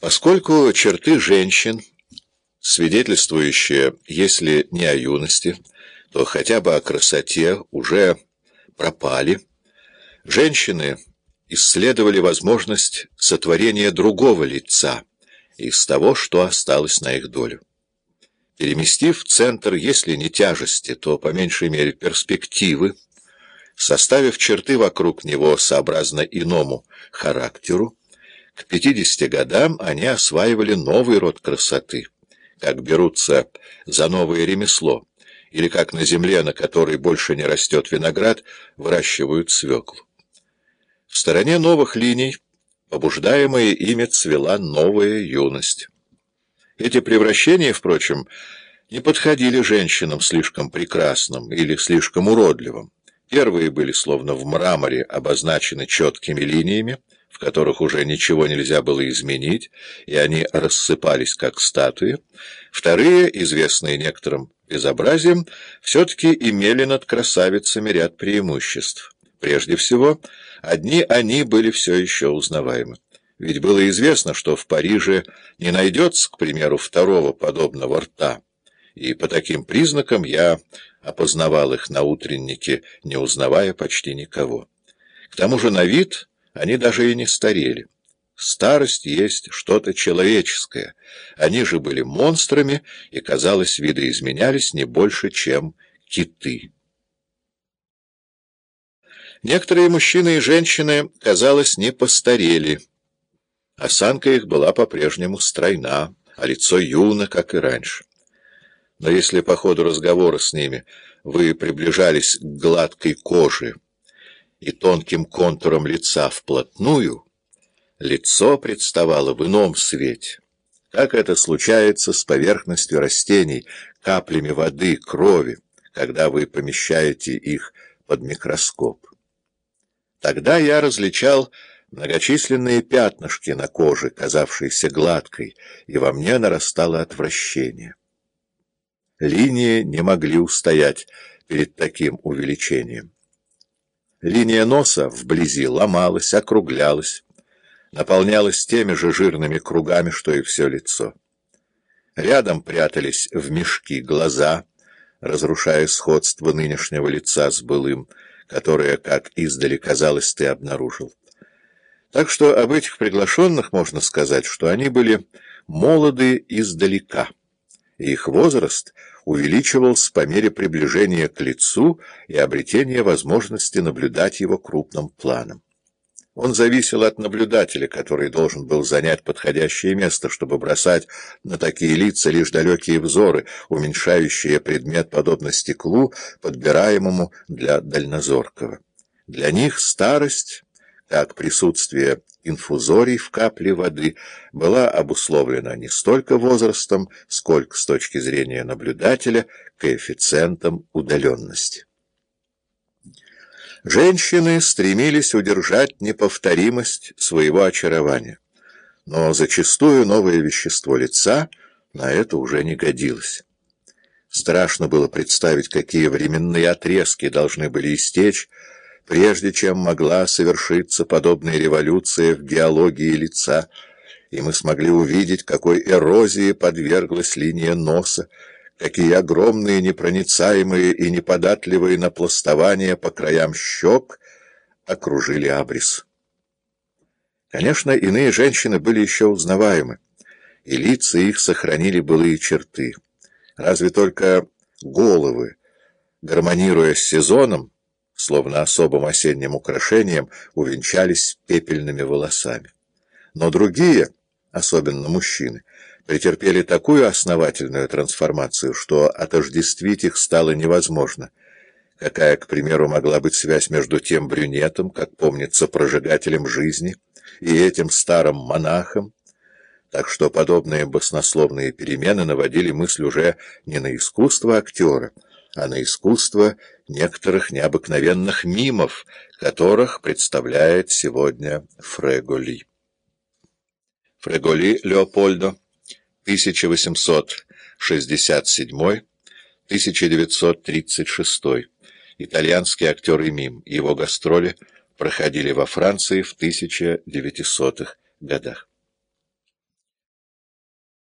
Поскольку черты женщин, свидетельствующие, если не о юности, то хотя бы о красоте, уже пропали, женщины исследовали возможность сотворения другого лица из того, что осталось на их долю. Переместив центр, если не тяжести, то по меньшей мере перспективы, составив черты вокруг него сообразно иному характеру, к 50 годам они осваивали новый род красоты, как берутся за новое ремесло, или как на земле, на которой больше не растет виноград, выращивают свеклу. В стороне новых линий, побуждаемая ими, цвела новая юность. Эти превращения, впрочем, не подходили женщинам слишком прекрасным или слишком уродливым. Первые были словно в мраморе обозначены четкими линиями, в которых уже ничего нельзя было изменить, и они рассыпались как статуи. Вторые, известные некоторым безобразием, все-таки имели над красавицами ряд преимуществ. Прежде всего, одни они были все еще узнаваемы. Ведь было известно, что в Париже не найдется, к примеру, второго подобного рта, и по таким признакам я опознавал их на утреннике, не узнавая почти никого. К тому же на вид они даже и не старели. Старость есть что-то человеческое. Они же были монстрами и, казалось, видоизменялись не больше, чем киты. Некоторые мужчины и женщины, казалось, не постарели. Осанка их была по-прежнему стройна, а лицо юно, как и раньше. Но если по ходу разговора с ними вы приближались к гладкой коже и тонким контурам лица вплотную, лицо представало в ином свете. Как это случается с поверхностью растений, каплями воды, крови, когда вы помещаете их под микроскоп. Тогда я различал многочисленные пятнышки на коже, казавшиеся гладкой, и во мне нарастало отвращение. Линии не могли устоять перед таким увеличением. Линия носа вблизи ломалась, округлялась, наполнялась теми же жирными кругами, что и все лицо. Рядом прятались в мешки глаза, разрушая сходство нынешнего лица с былым, которое, как издали казалось, ты обнаружил. Так что об этих приглашенных можно сказать, что они были молоды издалека их возраст увеличивался по мере приближения к лицу и обретения возможности наблюдать его крупным планом. Он зависел от наблюдателя, который должен был занять подходящее место, чтобы бросать на такие лица лишь далекие взоры, уменьшающие предмет подобно стеклу, подбираемому для дальнозоркого. Для них старость, как присутствие инфузорий в капле воды была обусловлена не столько возрастом, сколько с точки зрения наблюдателя коэффициентом удаленности. Женщины стремились удержать неповторимость своего очарования, но зачастую новое вещество лица на это уже не годилось. Страшно было представить, какие временные отрезки должны были истечь, прежде чем могла совершиться подобная революция в геологии лица, и мы смогли увидеть, какой эрозии подверглась линия носа, какие огромные, непроницаемые и неподатливые на пластование по краям щек окружили абрис. Конечно, иные женщины были еще узнаваемы, и лица их сохранили былые черты. Разве только головы, гармонируя с сезоном, словно особым осенним украшением, увенчались пепельными волосами. Но другие, особенно мужчины, претерпели такую основательную трансформацию, что отождествить их стало невозможно. Какая, к примеру, могла быть связь между тем брюнетом, как помнится, прожигателем жизни, и этим старым монахом? Так что подобные баснословные перемены наводили мысль уже не на искусство актера, а на искусство некоторых необыкновенных мимов, которых представляет сегодня Фреголи. Фреголи Леопольдо, 1867-1936, итальянский актер и мим. Его гастроли проходили во Франции в 1900-х годах.